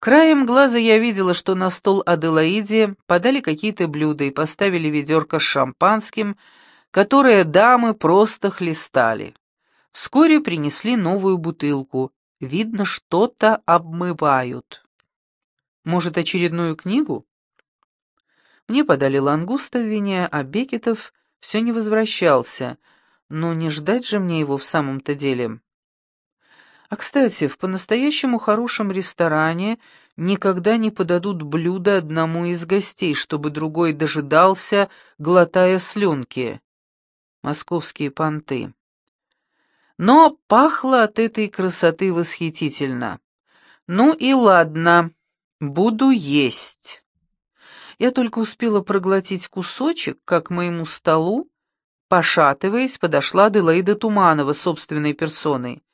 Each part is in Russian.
Краем глаза я видела, что на стол Аделаиде подали какие-то блюда и поставили ведерко с шампанским, которое дамы просто хлестали. Вскоре принесли новую бутылку. Видно, что-то обмывают. Может, очередную книгу? Мне подали лангуста в вине, а Бекетов все не возвращался. Но не ждать же мне его в самом-то деле. А, кстати, в по-настоящему хорошем ресторане никогда не подадут блюдо одному из гостей, чтобы другой дожидался, глотая слюнки. Московские понты. Но пахло от этой красоты восхитительно. Ну и ладно, буду есть. Я только успела проглотить кусочек, как к моему столу, пошатываясь, подошла Делаида Туманова собственной персоной.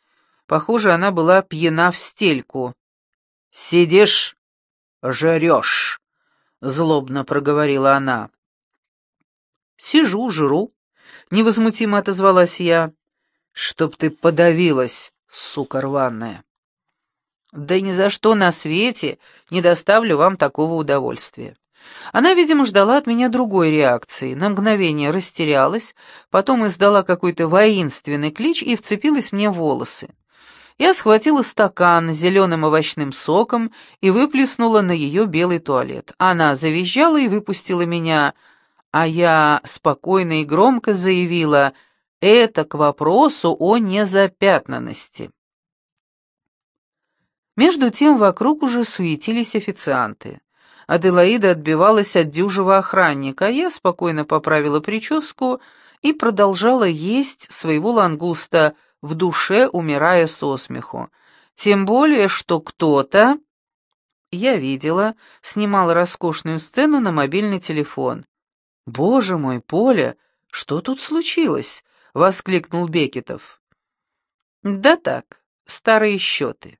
Похоже, она была пьяна в стельку. «Сидишь, жрешь», — злобно проговорила она. «Сижу, жру», — невозмутимо отозвалась я. «Чтоб ты подавилась, сука рваная». «Да ни за что на свете не доставлю вам такого удовольствия». Она, видимо, ждала от меня другой реакции, на мгновение растерялась, потом издала какой-то воинственный клич и вцепилась мне в волосы. Я схватила стакан с зеленым овощным соком и выплеснула на ее белый туалет. Она завизжала и выпустила меня, а я спокойно и громко заявила «это к вопросу о незапятнанности». Между тем вокруг уже суетились официанты. Аделаида отбивалась от дюжего охранника, а я спокойно поправила прическу и продолжала есть своего лангуста — в душе умирая со смеху. Тем более, что кто-то, я видела, снимал роскошную сцену на мобильный телефон. «Боже мой, Поля, что тут случилось?» — воскликнул Бекетов. «Да так, старые счеты.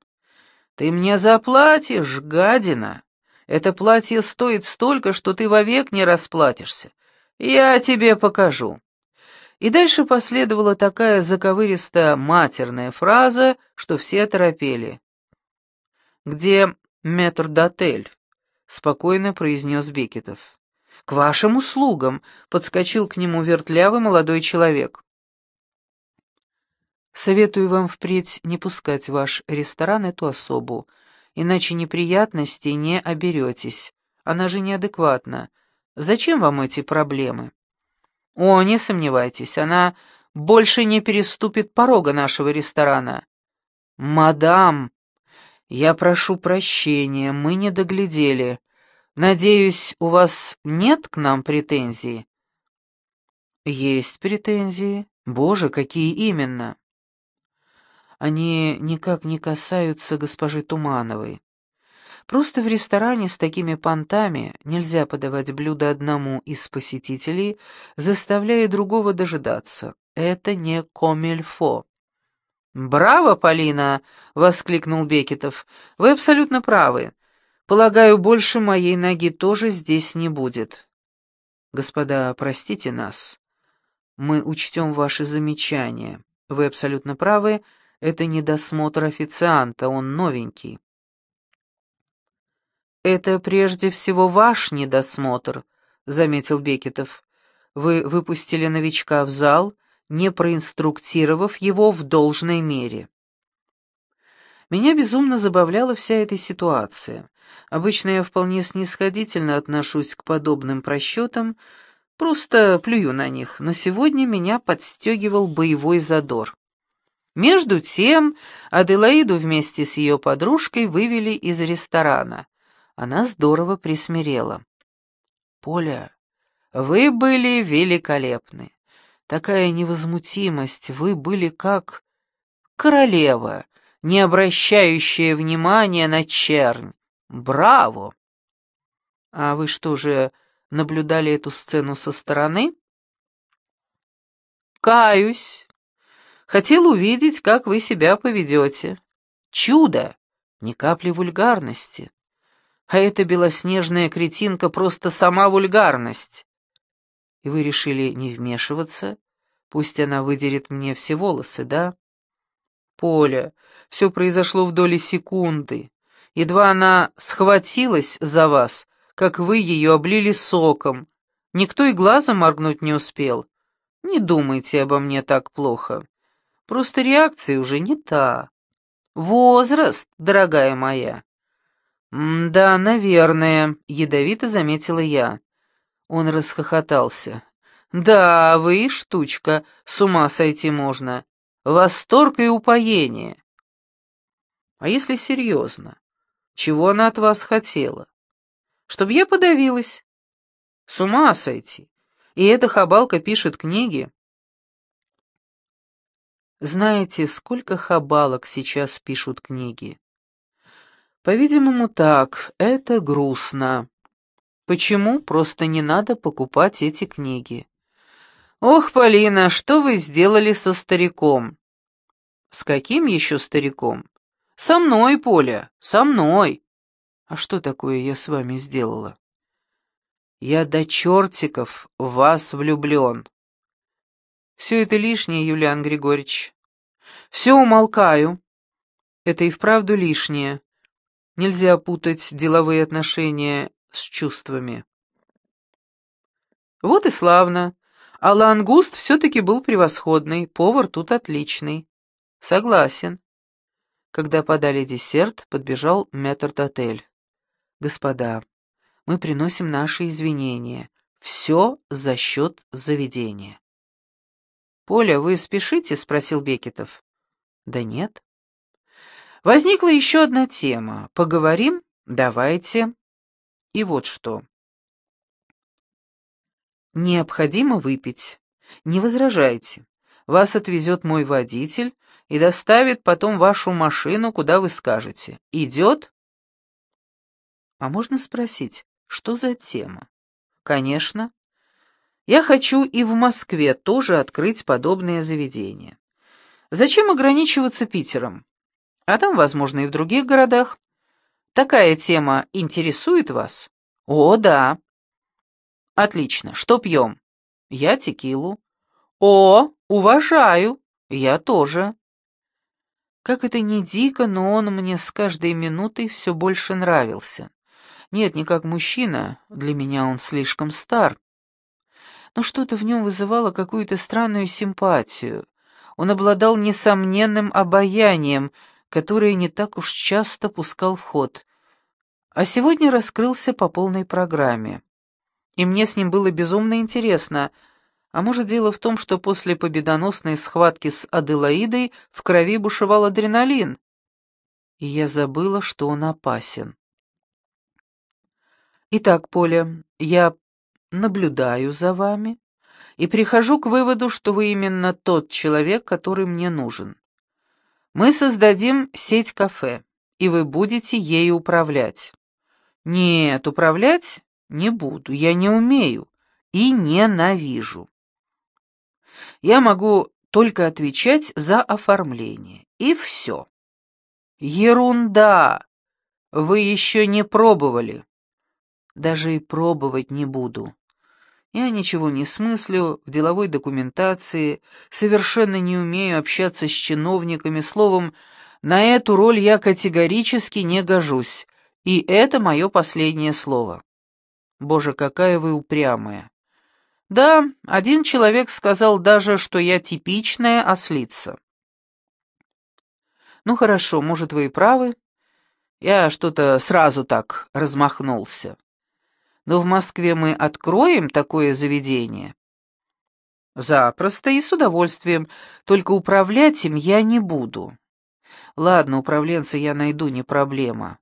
Ты мне заплатишь, гадина. Это платье стоит столько, что ты вовек не расплатишься. Я тебе покажу». И дальше последовала такая заковыристая матерная фраза, что все торопели. «Где метрдотель?» — спокойно произнес Бекетов. «К вашим услугам!» — подскочил к нему вертлявый молодой человек. «Советую вам впредь не пускать в ваш ресторан эту особу, иначе неприятностей не оберетесь. Она же неадекватна. Зачем вам эти проблемы?» «О, не сомневайтесь, она больше не переступит порога нашего ресторана». «Мадам, я прошу прощения, мы не доглядели. Надеюсь, у вас нет к нам претензий?» «Есть претензии. Боже, какие именно?» «Они никак не касаются госпожи Тумановой. Просто в ресторане с такими понтами нельзя подавать блюдо одному из посетителей, заставляя другого дожидаться. Это не комильфо. «Браво, Полина!» — воскликнул Бекетов. «Вы абсолютно правы. Полагаю, больше моей ноги тоже здесь не будет». «Господа, простите нас. Мы учтем ваши замечания. Вы абсолютно правы. Это недосмотр официанта, он новенький». «Это прежде всего ваш недосмотр», — заметил Бекетов. «Вы выпустили новичка в зал, не проинструктировав его в должной мере». Меня безумно забавляла вся эта ситуация. Обычно я вполне снисходительно отношусь к подобным просчетам, просто плюю на них, но сегодня меня подстегивал боевой задор. Между тем Аделаиду вместе с ее подружкой вывели из ресторана. Она здорово присмирела. «Поля, вы были великолепны. Такая невозмутимость, вы были как королева, не обращающая внимания на чернь. Браво!» «А вы что же, наблюдали эту сцену со стороны?» «Каюсь. Хотел увидеть, как вы себя поведете. Чудо! Ни капли вульгарности а эта белоснежная кретинка просто сама вульгарность. И вы решили не вмешиваться? Пусть она выдерет мне все волосы, да? Поля, все произошло в доли секунды. Едва она схватилась за вас, как вы ее облили соком. Никто и глазом моргнуть не успел. Не думайте обо мне так плохо. Просто реакция уже не та. Возраст, дорогая моя. «Да, наверное», — ядовито заметила я. Он расхохотался. «Да, вы штучка, с ума сойти можно. Восторг и упоение». «А если серьезно? Чего она от вас хотела? Чтоб я подавилась. С ума сойти. И эта хабалка пишет книги». Знаете, сколько хабалок сейчас пишут книги? По-видимому, так. Это грустно. Почему? Просто не надо покупать эти книги. Ох, Полина, что вы сделали со стариком? С каким еще стариком? Со мной, Поля, со мной. А что такое я с вами сделала? Я до чертиков в вас влюблен. Все это лишнее, Юлиан Григорьевич. Все умолкаю. Это и вправду лишнее. Нельзя путать деловые отношения с чувствами. Вот и славно. А лангуст все-таки был превосходный, повар тут отличный. Согласен. Когда подали десерт, подбежал метрдотель. Господа, мы приносим наши извинения. Все за счет заведения. «Поля, вы спешите?» — спросил Бекетов. «Да нет». Возникла еще одна тема. Поговорим? Давайте. И вот что. Необходимо выпить. Не возражайте. Вас отвезет мой водитель и доставит потом вашу машину, куда вы скажете. Идет? А можно спросить, что за тема? Конечно. Я хочу и в Москве тоже открыть подобное заведение. Зачем ограничиваться Питером? А там, возможно, и в других городах. Такая тема интересует вас? О, да. Отлично. Что пьем? Я текилу. О, уважаю. Я тоже. Как это ни дико, но он мне с каждой минутой все больше нравился. Нет, не как мужчина, для меня он слишком стар. Но что-то в нем вызывало какую-то странную симпатию. Он обладал несомненным обаянием, которые не так уж часто пускал в ход, а сегодня раскрылся по полной программе. И мне с ним было безумно интересно, а может дело в том, что после победоносной схватки с Аделаидой в крови бушевал адреналин, и я забыла, что он опасен. Итак, Поля, я наблюдаю за вами и прихожу к выводу, что вы именно тот человек, который мне нужен. Мы создадим сеть кафе, и вы будете ею управлять. Нет, управлять не буду, я не умею и ненавижу. Я могу только отвечать за оформление, и все. Ерунда! Вы еще не пробовали. Даже и пробовать не буду. Я ничего не смыслю в деловой документации, совершенно не умею общаться с чиновниками, словом, на эту роль я категорически не гожусь, и это мое последнее слово. Боже, какая вы упрямая. Да, один человек сказал даже, что я типичная ослица. Ну хорошо, может, вы и правы. Я что-то сразу так размахнулся. Но в Москве мы откроем такое заведение?» «Запросто и с удовольствием, только управлять им я не буду». «Ладно, управленца я найду, не проблема».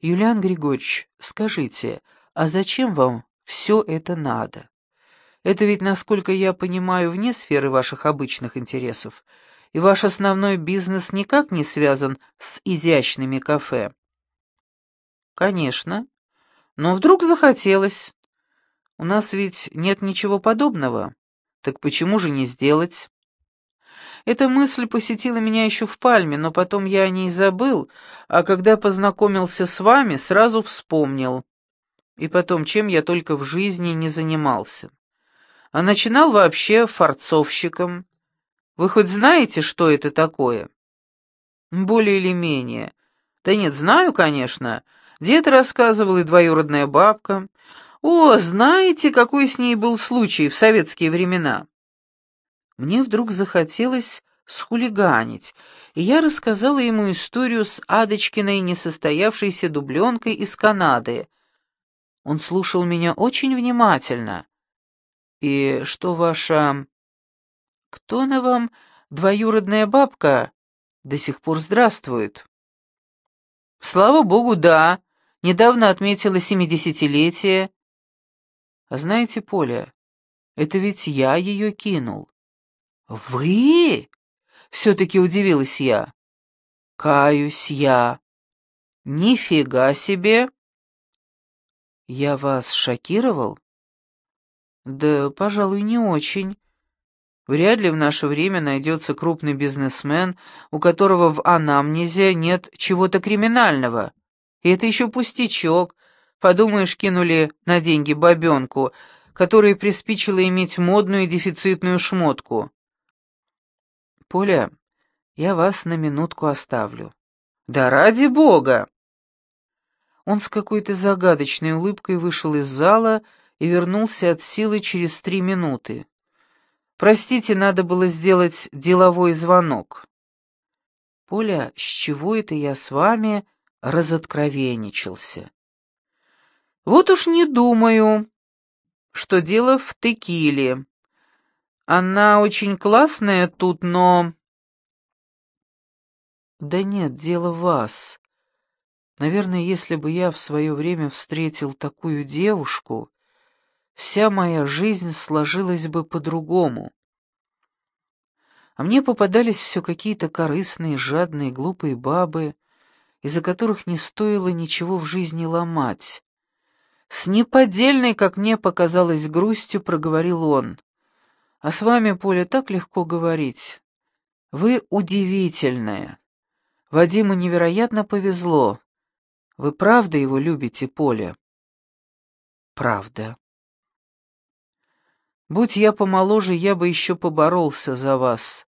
«Юлиан Григорьевич, скажите, а зачем вам все это надо? Это ведь, насколько я понимаю, вне сферы ваших обычных интересов, и ваш основной бизнес никак не связан с изящными кафе». «Конечно. Но вдруг захотелось. У нас ведь нет ничего подобного. Так почему же не сделать?» Эта мысль посетила меня еще в Пальме, но потом я о ней забыл, а когда познакомился с вами, сразу вспомнил. И потом, чем я только в жизни не занимался. А начинал вообще форцовщиком. Вы хоть знаете, что это такое?» Более или менее. Да нет, знаю, конечно. Дед рассказывал и двоюродная бабка. О, знаете, какой с ней был случай в советские времена? Мне вдруг захотелось схулиганить, и я рассказала ему историю с Адочкиной несостоявшейся дубленкой из Канады. Он слушал меня очень внимательно. «И что ваша... кто она вам, двоюродная бабка, до сих пор здравствует?» «Слава богу, да. Недавно отметила семидесятилетие. А знаете, Поля, это ведь я ее кинул». «Вы?» — все-таки удивилась я. «Каюсь я». «Нифига себе!» «Я вас шокировал?» «Да, пожалуй, не очень. Вряд ли в наше время найдется крупный бизнесмен, у которого в анамнезе нет чего-то криминального. И это еще пустячок. Подумаешь, кинули на деньги бабенку, которой приспичило иметь модную дефицитную шмотку. Поля, я вас на минутку оставлю. Да ради бога! Он с какой-то загадочной улыбкой вышел из зала и вернулся от силы через три минуты. Простите, надо было сделать деловой звонок. Поля, с чего это я с вами разоткровенничался? Вот уж не думаю, что дело в текиле. Она очень классная тут, но... Да нет, дело в вас. Наверное, если бы я в свое время встретил такую девушку, вся моя жизнь сложилась бы по-другому. А мне попадались все какие-то корыстные, жадные, глупые бабы, из-за которых не стоило ничего в жизни ломать. С неподдельной, как мне показалось, грустью проговорил он. «А с вами, Поля, так легко говорить. Вы удивительная. Вадиму невероятно повезло. Вы правда его любите, Поля?» «Правда». Будь я помоложе, я бы еще поборолся за вас.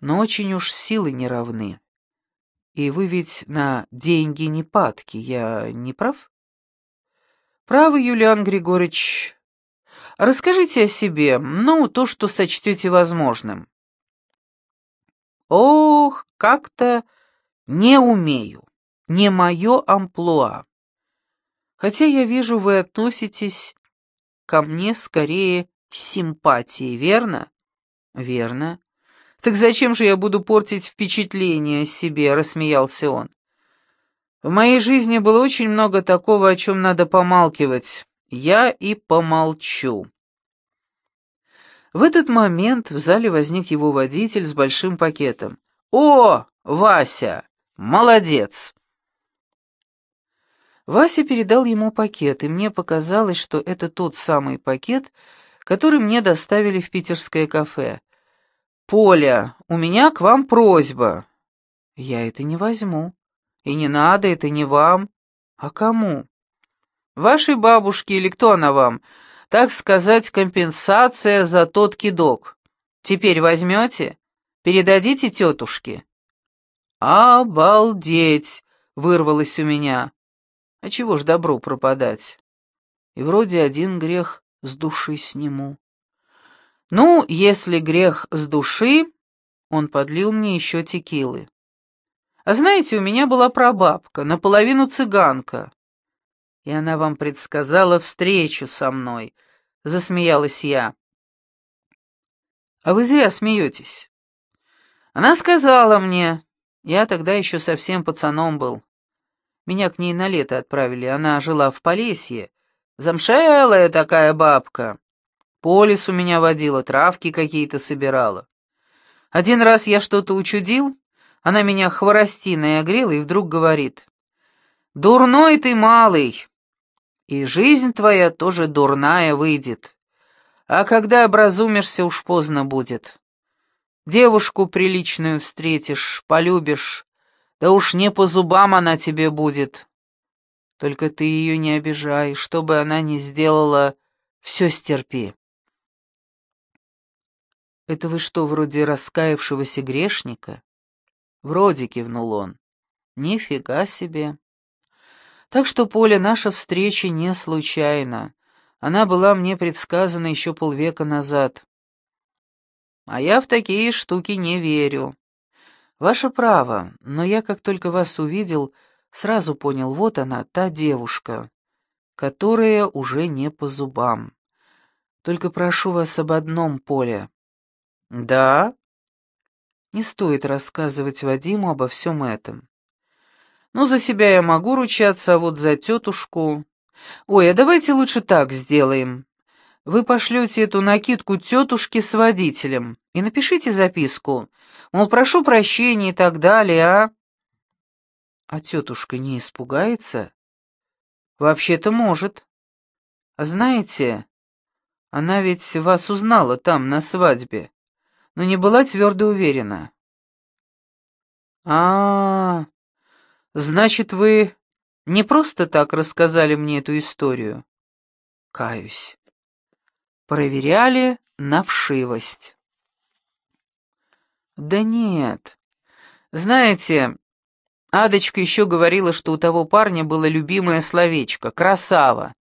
Но очень уж силы не равны. И вы ведь на деньги не падки, я не прав? Правы, Юлиан Григорьевич. Расскажите о себе, ну, то, что сочтете возможным. Ох, как-то не умею, не мое амплуа. Хотя я вижу, вы относитесь ко мне скорее симпатии, верно? Верно. Так зачем же я буду портить впечатление о себе, рассмеялся он. В моей жизни было очень много такого, о чем надо помалкивать. Я и помолчу. В этот момент в зале возник его водитель с большим пакетом. «О, Вася! Молодец!» Вася передал ему пакет, и мне показалось, что это тот самый пакет, который мне доставили в питерское кафе. «Поля, у меня к вам просьба». «Я это не возьму. И не надо, это не вам. А кому?» «Вашей бабушке или кто она вам? Так сказать, компенсация за тот кидок. Теперь возьмете? Передадите тетушке?» «Обалдеть!» — вырвалось у меня. «А чего ж добру пропадать?» И вроде один грех с души сниму. Ну, если грех с души, он подлил мне еще текилы. А знаете, у меня была прабабка, наполовину цыганка. И она вам предсказала встречу со мной, засмеялась я. А вы зря смеетесь. Она сказала мне, я тогда еще совсем пацаном был. Меня к ней на лето отправили, она жила в Полесье, Замшелая такая бабка. По лесу меня водила, травки какие-то собирала. Один раз я что-то учудил, она меня хворостиной огрела и вдруг говорит, «Дурной ты, малый, и жизнь твоя тоже дурная выйдет. А когда образумишься, уж поздно будет. Девушку приличную встретишь, полюбишь, да уж не по зубам она тебе будет, только ты ее не обижай, что бы она ни сделала, все стерпи. Это вы что, вроде раскаявшегося грешника? Вроде кивнул он. Нифига себе. Так что, Поля, наша встреча не случайна. Она была мне предсказана еще полвека назад. А я в такие штуки не верю. Ваше право, но я, как только вас увидел, сразу понял, вот она, та девушка, которая уже не по зубам. Только прошу вас об одном, Поле. Да? Не стоит рассказывать Вадиму обо всем этом. Ну, за себя я могу ручаться, а вот за тетушку... Ой, а давайте лучше так сделаем. Вы пошлете эту накидку тетушке с водителем и напишите записку, мол, прошу прощения и так далее, а... А тетушка не испугается? Вообще-то может. А знаете, она ведь вас узнала там, на свадьбе, но не была твердо уверена. а, -а, -а значит, вы не просто так рассказали мне эту историю? Каюсь. Проверяли на вшивость. Да нет. Знаете, Адочка еще говорила, что у того парня было любимое словечко «красава».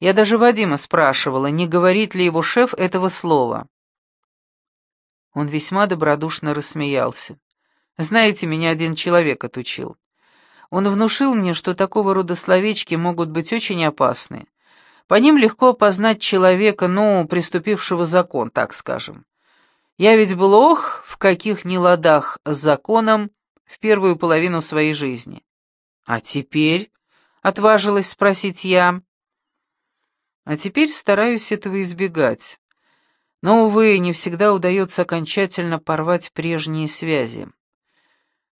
Я даже Вадима спрашивала, не говорит ли его шеф этого слова. Он весьма добродушно рассмеялся. «Знаете, меня один человек отучил. Он внушил мне, что такого рода словечки могут быть очень опасны. По ним легко опознать человека, ну, приступившего закон, так скажем. Я ведь был ох, в каких неладах с законом в первую половину своей жизни. А теперь, — отважилась спросить я, — а теперь стараюсь этого избегать. Но, увы, не всегда удается окончательно порвать прежние связи.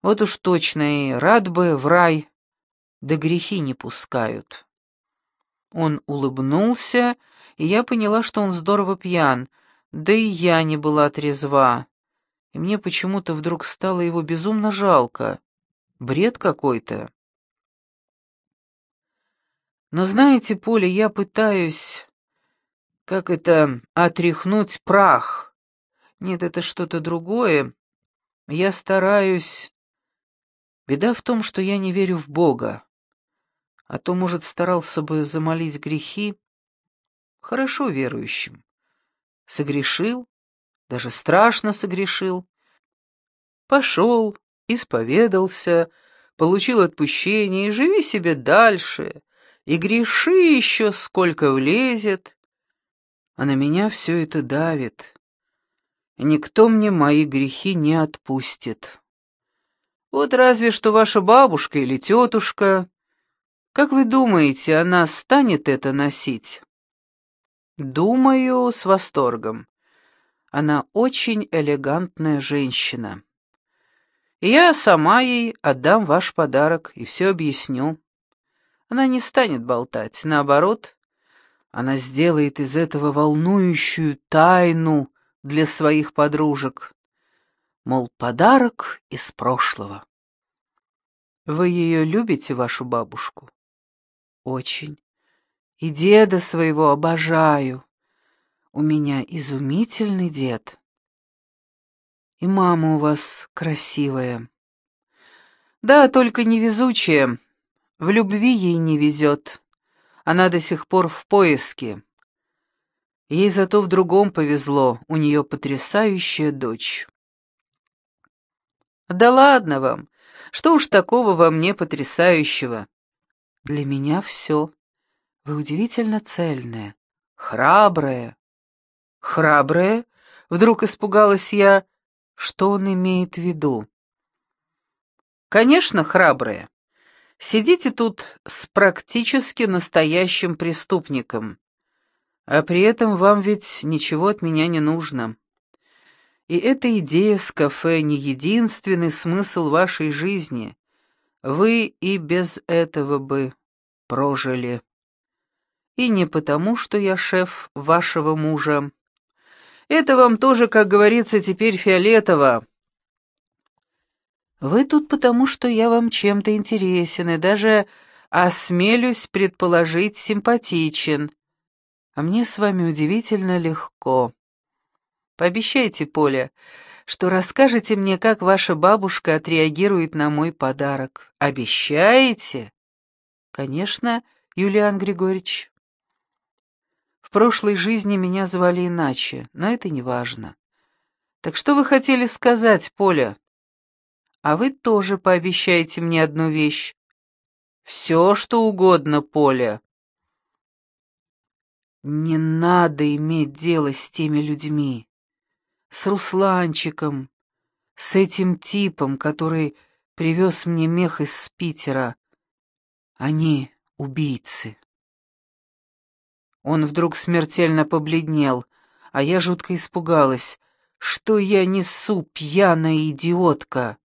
Вот уж точно и рад бы в рай, да грехи не пускают. Он улыбнулся, и я поняла, что он здорово пьян, да и я не была трезва. И мне почему-то вдруг стало его безумно жалко. Бред какой-то. Но знаете, Поля, я пытаюсь... Как это... отряхнуть прах. Нет, это что-то другое. Я стараюсь... Беда в том, что я не верю в Бога. А то, может, старался бы замолить грехи. Хорошо верующим. Согрешил, даже страшно согрешил. Пошел, исповедался, получил отпущение и живи себе дальше, и греши еще сколько влезет, а на меня все это давит. Никто мне мои грехи не отпустит. Вот разве что ваша бабушка или тетушка. Как вы думаете, она станет это носить? Думаю, с восторгом. Она очень элегантная женщина. Я сама ей отдам ваш подарок и все объясню. Она не станет болтать, наоборот, она сделает из этого волнующую тайну для своих подружек. Мол, подарок из прошлого. Вы ее любите, вашу бабушку? Очень. И деда своего обожаю. У меня изумительный дед. И мама у вас красивая. Да, только невезучая. В любви ей не везет. Она до сих пор в поиске. Ей зато в другом повезло, у нее потрясающая дочь. Да ладно вам, что уж такого во мне потрясающего? Для меня все. Вы удивительно цельная, храбрая. Храбрая? Вдруг испугалась я. Что он имеет в виду? Конечно, храбрая. Сидите тут с практически настоящим преступником, а при этом вам ведь ничего от меня не нужно. И эта идея с кафе не единственный смысл вашей жизни. Вы и без этого бы прожили. И не потому, что я шеф вашего мужа. Это вам тоже, как говорится, теперь фиолетово. Вы тут потому, что я вам чем-то интересен и даже осмелюсь предположить симпатичен. А мне с вами удивительно легко. Пообещайте, Поля, что расскажете мне, как ваша бабушка отреагирует на мой подарок. Обещаете? Конечно, Юлиан Григорьевич. Прошлой жизни меня звали иначе, но это не важно. Так что вы хотели сказать, Поля? А вы тоже пообещаете мне одну вещь. Все, что угодно, Поля. Не надо иметь дело с теми людьми. С Русланчиком, с этим типом, который привез мне мех из Питера. Они убийцы. Он вдруг смертельно побледнел, а я жутко испугалась. Что я несу, пьяная идиотка?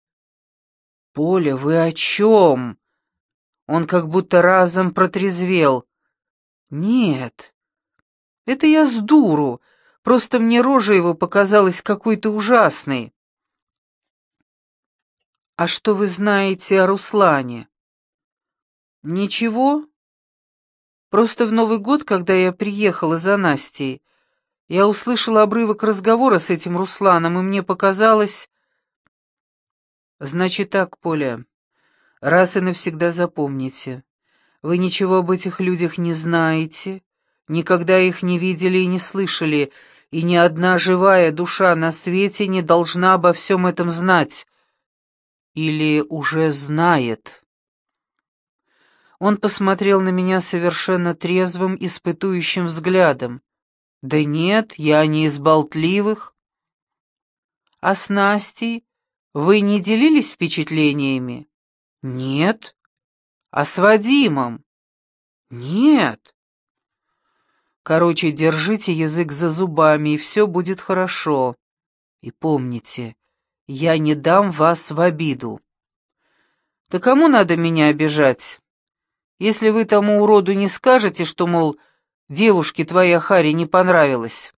«Поля, вы о чем?» Он как будто разом протрезвел. «Нет, это я с дуру, просто мне рожа его показалась какой-то ужасной». «А что вы знаете о Руслане?» «Ничего. Просто в Новый год, когда я приехала за Настей, я услышала обрывок разговора с этим Русланом, и мне показалось...» «Значит так, Поля, раз и навсегда запомните. Вы ничего об этих людях не знаете, никогда их не видели и не слышали, и ни одна живая душа на свете не должна обо всем этом знать. Или уже знает». Он посмотрел на меня совершенно трезвым, испытующим взглядом. «Да нет, я не из болтливых». «А с Настей вы не делились впечатлениями?» «Нет». «А с Вадимом?» «Нет». Короче, держите язык за зубами, и все будет хорошо. И помните, я не дам вас в обиду. Да кому надо меня обижать? Если вы тому уроду не скажете, что, мол, девушке твоя Хари не понравилась.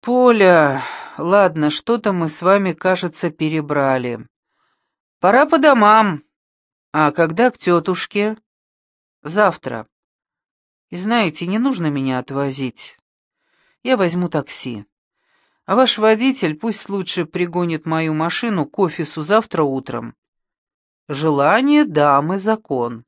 Поля, ладно, что-то мы с вами, кажется, перебрали. Пора по домам. А когда к тетушке? Завтра. И знаете, не нужно меня отвозить. Я возьму такси. А ваш водитель пусть лучше пригонит мою машину к офису завтра утром. Желание дамы — закон.